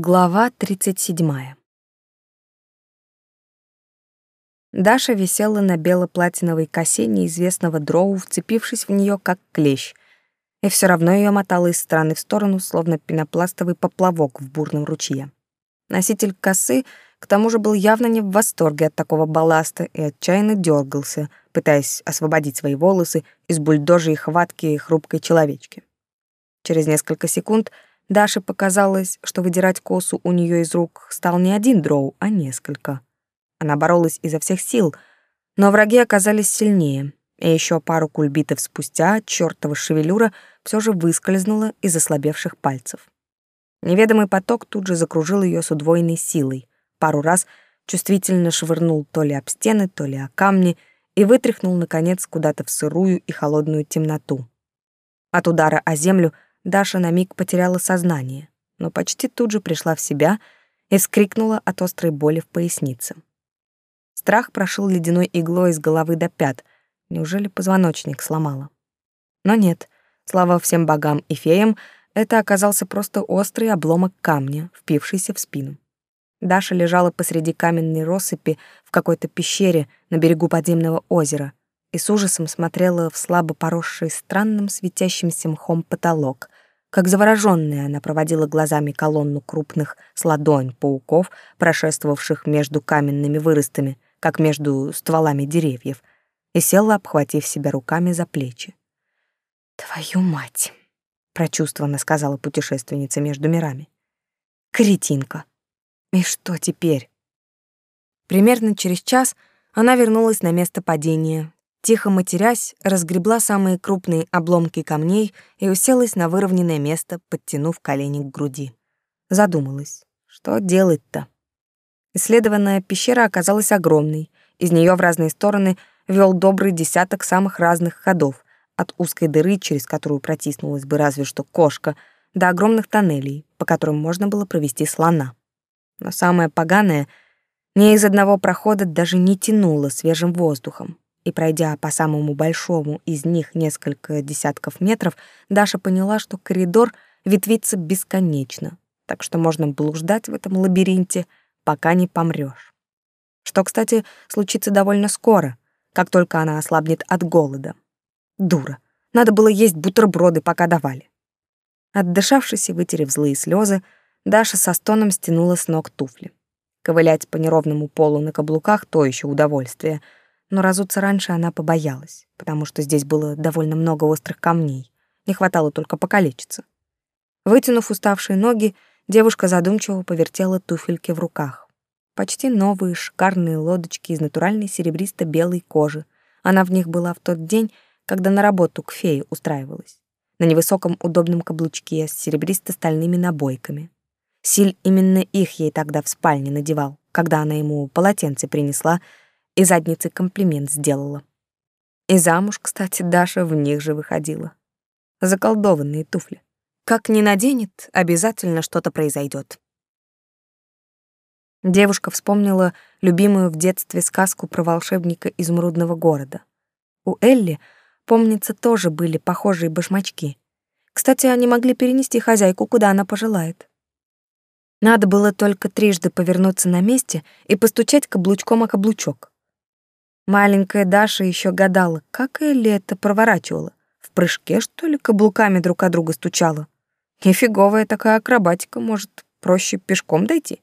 Глава 37. Даша висела на бело-платиновой косе неизвестного дроу, вцепившись в нее как клещ, и все равно ее мотало из стороны в сторону, словно пенопластовый поплавок в бурном ручье. Носитель косы к тому же был явно не в восторге от такого балласта и отчаянно дергался, пытаясь освободить свои волосы из бульдожьей хватки и хрупкой человечки. Через несколько секунд — Даше показалось, что выдирать косу у нее из рук стал не один дроу, а несколько. Она боролась изо всех сил, но враги оказались сильнее, и еще пару кульбитов спустя чертова шевелюра все же выскользнула из ослабевших пальцев. Неведомый поток тут же закружил ее с удвоенной силой, пару раз чувствительно швырнул то ли об стены, то ли о камни и вытряхнул, наконец, куда-то в сырую и холодную темноту. От удара о землю — Даша на миг потеряла сознание, но почти тут же пришла в себя и вскрикнула от острой боли в пояснице. Страх прошел ледяной иглой из головы до пят. Неужели позвоночник сломала? Но нет, слава всем богам и феям, это оказался просто острый обломок камня, впившийся в спину. Даша лежала посреди каменной россыпи в какой-то пещере на берегу подземного озера и с ужасом смотрела в слабо поросший странным светящимся мхом потолок, как заворожённая она проводила глазами колонну крупных с ладонь пауков, прошествовавших между каменными выростами, как между стволами деревьев, и села, обхватив себя руками за плечи. «Твою мать!» — прочувствованно сказала путешественница между мирами. «Кретинка! И что теперь?» Примерно через час она вернулась на место падения, Тихо матерясь, разгребла самые крупные обломки камней и уселась на выровненное место, подтянув колени к груди. Задумалась, что делать-то? Исследованная пещера оказалась огромной. Из нее в разные стороны вел добрый десяток самых разных ходов, от узкой дыры, через которую протиснулась бы разве что кошка, до огромных тоннелей, по которым можно было провести слона. Но самое поганое — ни из одного прохода даже не тянуло свежим воздухом и пройдя по самому большому из них несколько десятков метров, Даша поняла, что коридор ветвится бесконечно, так что можно блуждать в этом лабиринте, пока не помрёшь. Что, кстати, случится довольно скоро, как только она ослабнет от голода. Дура. Надо было есть бутерброды, пока давали. Отдышавшись и вытерев злые слезы, Даша со стоном стянула с ног туфли. Ковылять по неровному полу на каблуках — то еще удовольствие — но разуться раньше она побоялась, потому что здесь было довольно много острых камней. Не хватало только покалечиться. Вытянув уставшие ноги, девушка задумчиво повертела туфельки в руках. Почти новые, шикарные лодочки из натуральной серебристо-белой кожи. Она в них была в тот день, когда на работу к фее устраивалась. На невысоком удобном каблучке с серебристо-стальными набойками. Силь именно их ей тогда в спальне надевал, когда она ему полотенце принесла, и заднице комплимент сделала. И замуж, кстати, Даша в них же выходила. Заколдованные туфли. Как не наденет, обязательно что-то произойдет. Девушка вспомнила любимую в детстве сказку про волшебника изумрудного города. У Элли, помнится, тоже были похожие башмачки. Кстати, они могли перенести хозяйку, куда она пожелает. Надо было только трижды повернуться на месте и постучать каблучком о каблучок. Маленькая Даша еще гадала, как Элли это проворачивала. В прыжке, что ли, каблуками друг от друга стучала? Нифиговая такая акробатика, может, проще пешком дойти?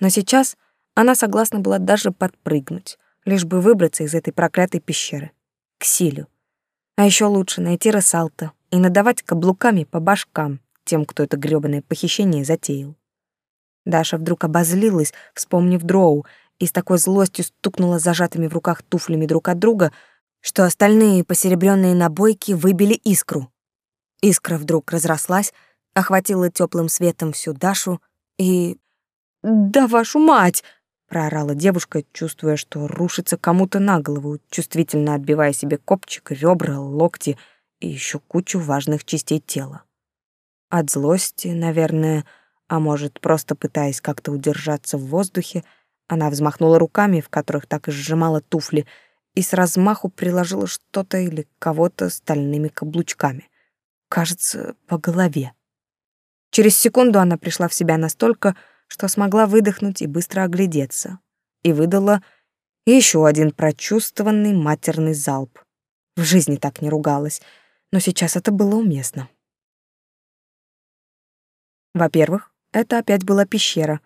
Но сейчас она согласна была даже подпрыгнуть, лишь бы выбраться из этой проклятой пещеры. К Силю. А еще лучше найти Рассалта и надавать каблуками по башкам тем, кто это грёбаное похищение затеял. Даша вдруг обозлилась, вспомнив Дроу, и с такой злостью стукнула зажатыми в руках туфлями друг от друга, что остальные посеребрённые набойки выбили искру. Искра вдруг разрослась, охватила теплым светом всю Дашу и... «Да вашу мать!» — проорала девушка, чувствуя, что рушится кому-то на голову, чувствительно отбивая себе копчик, ребра, локти и еще кучу важных частей тела. От злости, наверное, а может, просто пытаясь как-то удержаться в воздухе, — она взмахнула руками, в которых так и сжимала туфли, и с размаху приложила что-то или кого-то стальными каблучками. Кажется, по голове. Через секунду она пришла в себя настолько, что смогла выдохнуть и быстро оглядеться, и выдала еще один прочувствованный матерный залп. В жизни так не ругалась, но сейчас это было уместно. Во-первых, это опять была пещера.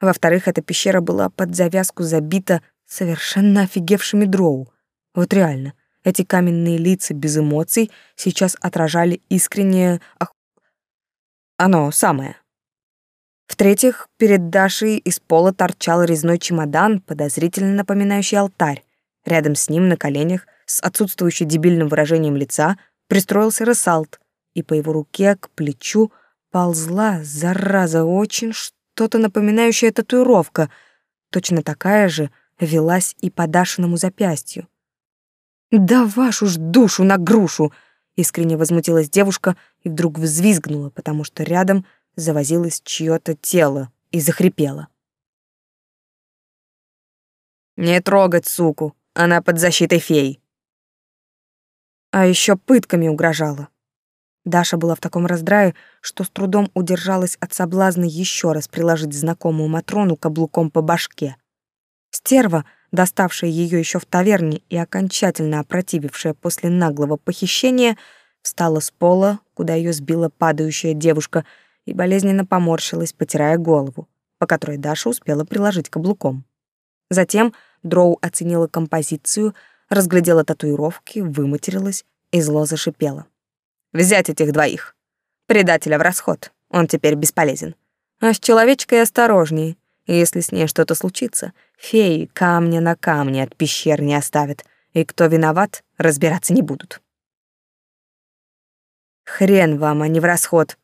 Во-вторых, эта пещера была под завязку забита совершенно офигевшими дроу. Вот реально, эти каменные лица без эмоций сейчас отражали искреннее ох... оно самое. В-третьих, перед Дашей из пола торчал резной чемодан, подозрительно напоминающий алтарь. Рядом с ним на коленях, с отсутствующим дебильным выражением лица, пристроился Рассалт, и по его руке к плечу ползла, зараза, очень что-то напоминающее татуировка, точно такая же велась и по Дашиному запястью. «Да вашу ж душу на грушу!» — искренне возмутилась девушка и вдруг взвизгнула, потому что рядом завозилось чьё-то тело и захрипело. «Не трогать суку, она под защитой фей!» А ещё пытками угрожала. Даша была в таком раздрае, что с трудом удержалась от соблазна еще раз приложить знакомую Матрону каблуком по башке. Стерва, доставшая ее еще в таверне и окончательно опротивившая после наглого похищения, встала с пола, куда ее сбила падающая девушка, и болезненно поморщилась, потирая голову, по которой Даша успела приложить каблуком. Затем Дроу оценила композицию, разглядела татуировки, выматерилась и зло зашипела. Взять этих двоих. Предателя в расход. Он теперь бесполезен. А с человечкой осторожнее. Если с ней что-то случится, феи камня на камне от пещер не оставят, и кто виноват, разбираться не будут. Хрен вам, а не в расход.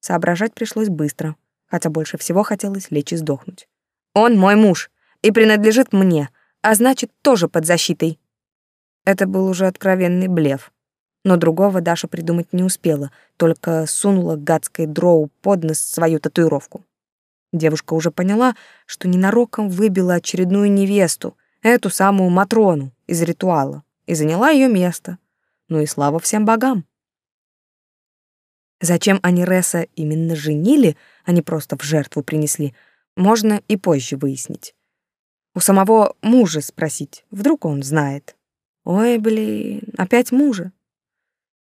Соображать пришлось быстро, хотя больше всего хотелось лечь и сдохнуть. Он мой муж и принадлежит мне, а значит, тоже под защитой. Это был уже откровенный блеф но другого Даша придумать не успела, только сунула гадской дроу под нос свою татуировку. Девушка уже поняла, что ненароком выбила очередную невесту, эту самую Матрону из ритуала, и заняла ее место. Ну и слава всем богам. Зачем они Реса именно женили, а не просто в жертву принесли, можно и позже выяснить. У самого мужа спросить, вдруг он знает. Ой, блин, опять мужа.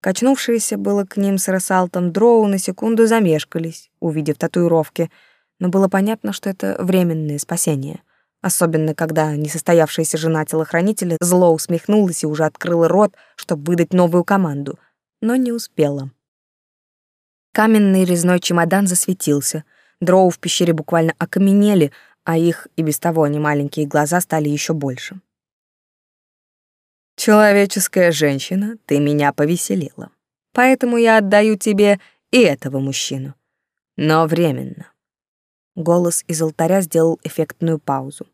Качнувшиеся было к ним с Рассалтом дроу на секунду замешкались, увидев татуировки, но было понятно, что это временное спасение. Особенно, когда несостоявшаяся жена телохранителя зло усмехнулась и уже открыла рот, чтобы выдать новую команду, но не успела. Каменный резной чемодан засветился. Дроу в пещере буквально окаменели, а их и без того немаленькие глаза стали еще больше. Человеческая женщина, ты меня повеселила. Поэтому я отдаю тебе и этого мужчину. Но временно. Голос из алтаря сделал эффектную паузу.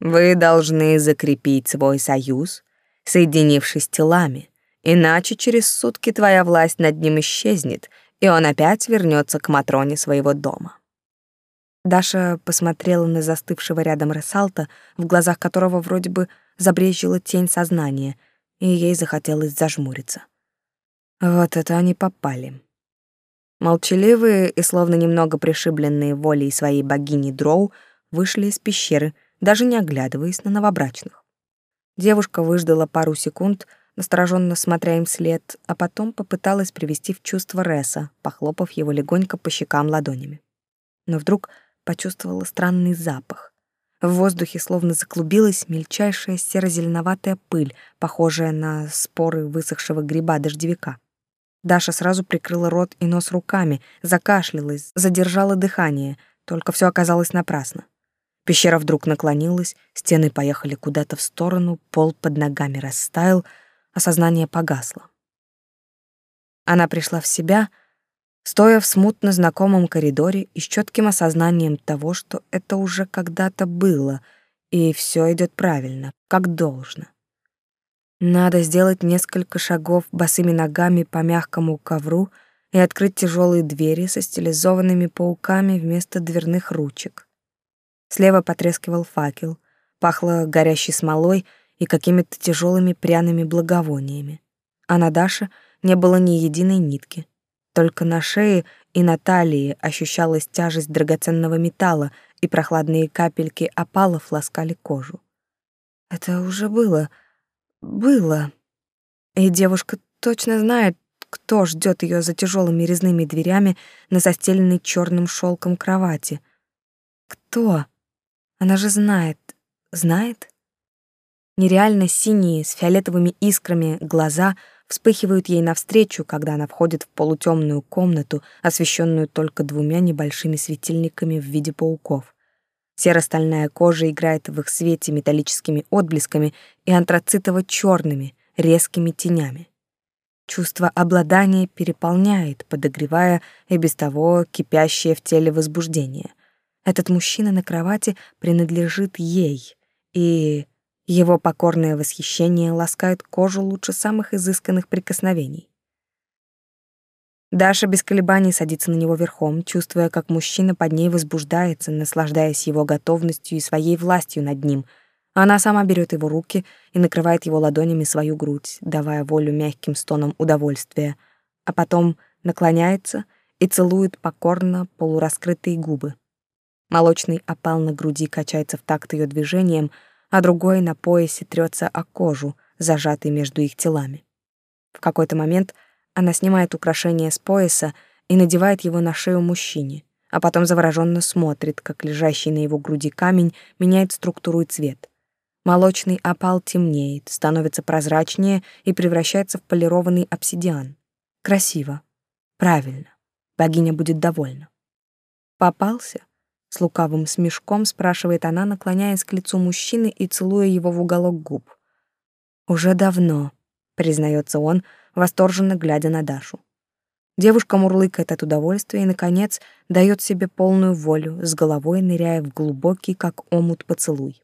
Вы должны закрепить свой союз, соединившись телами, иначе через сутки твоя власть над ним исчезнет, и он опять вернется к Матроне своего дома. Даша посмотрела на застывшего рядом Ресалта, в глазах которого вроде бы забрежила тень сознания, и ей захотелось зажмуриться. Вот это они попали. Молчаливые и словно немного пришибленные волей своей богини Дроу вышли из пещеры, даже не оглядываясь на новобрачных. Девушка выждала пару секунд, настороженно смотря им вслед, а потом попыталась привести в чувство Реса, похлопав его легонько по щекам ладонями. Но вдруг почувствовала странный запах. В воздухе словно заклубилась мельчайшая серо-зеленоватая пыль, похожая на споры высохшего гриба-дождевика. Даша сразу прикрыла рот и нос руками, закашлялась, задержала дыхание, только все оказалось напрасно. Пещера вдруг наклонилась, стены поехали куда-то в сторону, пол под ногами растаял, а сознание погасло. Она пришла в себя — стоя в смутно знакомом коридоре и с четким осознанием того, что это уже когда-то было, и все идет правильно, как должно. Надо сделать несколько шагов босыми ногами по мягкому ковру и открыть тяжелые двери со стилизованными пауками вместо дверных ручек. Слева потрескивал факел, пахло горящей смолой и какими-то тяжелыми пряными благовониями. А на Даше не было ни единой нитки. Только на шее и на талии ощущалась тяжесть драгоценного металла, и прохладные капельки опалов ласкали кожу. Это уже было, было. И девушка точно знает, кто ждет ее за тяжелыми резными дверями на застеленной черным шелком кровати. Кто? Она же знает. Знает? Нереально синие, с фиолетовыми искрами глаза вспыхивают ей навстречу, когда она входит в полутемную комнату, освещенную только двумя небольшими светильниками в виде пауков. Серо-стальная кожа играет в их свете металлическими отблесками и антрацитово-черными, резкими тенями. Чувство обладания переполняет, подогревая и без того кипящее в теле возбуждение. Этот мужчина на кровати принадлежит ей, и его покорное восхищение ласкает кожу лучше самых изысканных прикосновений. Даша без колебаний садится на него верхом, чувствуя, как мужчина под ней возбуждается, наслаждаясь его готовностью и своей властью над ним. Она сама берет его руки и накрывает его ладонями свою грудь, давая волю мягким стонам удовольствия, а потом наклоняется и целует покорно полураскрытые губы. Молочный опал на груди качается в такт ее движением, а другой на поясе трется о кожу, зажатый между их телами. В какой-то момент — она снимает украшение с пояса и надевает его на шею мужчине, а потом завороженно смотрит, как лежащий на его груди камень меняет структуру и цвет. Молочный опал темнеет, становится прозрачнее и превращается в полированный обсидиан. Красиво. Правильно. Богиня будет довольна. Попался? С лукавым смешком спрашивает она, наклоняясь к лицу мужчины и целуя его в уголок губ. Уже давно, признается он, восторженно глядя на Дашу. Девушка мурлыкает от удовольствия и, наконец, дает себе полную волю, с головой ныряя в глубокий, как омут, поцелуй.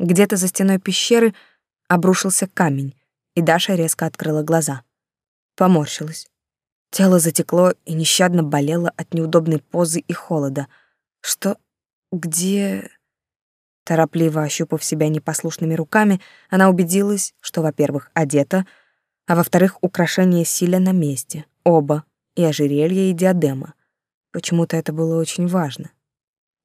Где-то за стеной пещеры обрушился камень, и Даша резко открыла глаза. Поморщилась. Тело затекло и нещадно болело от неудобной позы и холода. Что... где... Торопливо ощупав себя непослушными руками, она убедилась, что, во-первых, одета, а во-вторых, украшения Силя на месте, оба, и ожерелье, и диадема. Почему-то это было очень важно.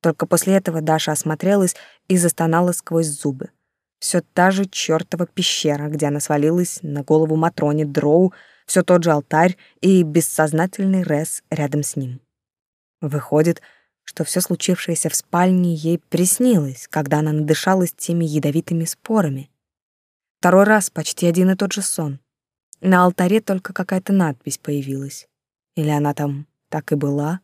Только после этого Даша осмотрелась и застонала сквозь зубы. Все та же чёртова пещера, где она свалилась на голову Матроне Дроу, все тот же алтарь и бессознательный Рес рядом с ним. Выходит, что все случившееся в спальне ей приснилось, когда она надышалась теми ядовитыми спорами. Второй раз почти один и тот же сон. На алтаре только какая-то надпись появилась. Или она там так и была,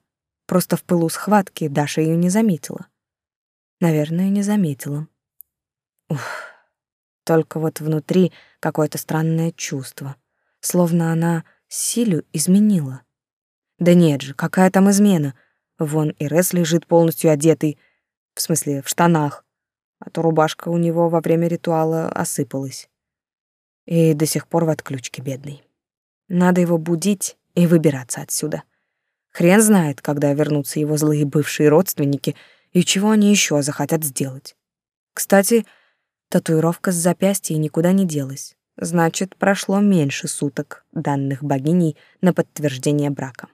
просто в пылу схватки Даша ее не заметила. Наверное, не заметила. Ух, только вот внутри какое-то странное чувство, словно она силю изменила. Да нет же, какая там измена — Вон и Рес лежит полностью одетый, в смысле, в штанах, а то рубашка у него во время ритуала осыпалась. И до сих пор в отключке бедный. Надо его будить и выбираться отсюда. Хрен знает, когда вернутся его злые бывшие родственники и чего они еще захотят сделать. Кстати, татуировка с запястья никуда не делась. Значит, прошло меньше суток, данных богиней на подтверждение брака.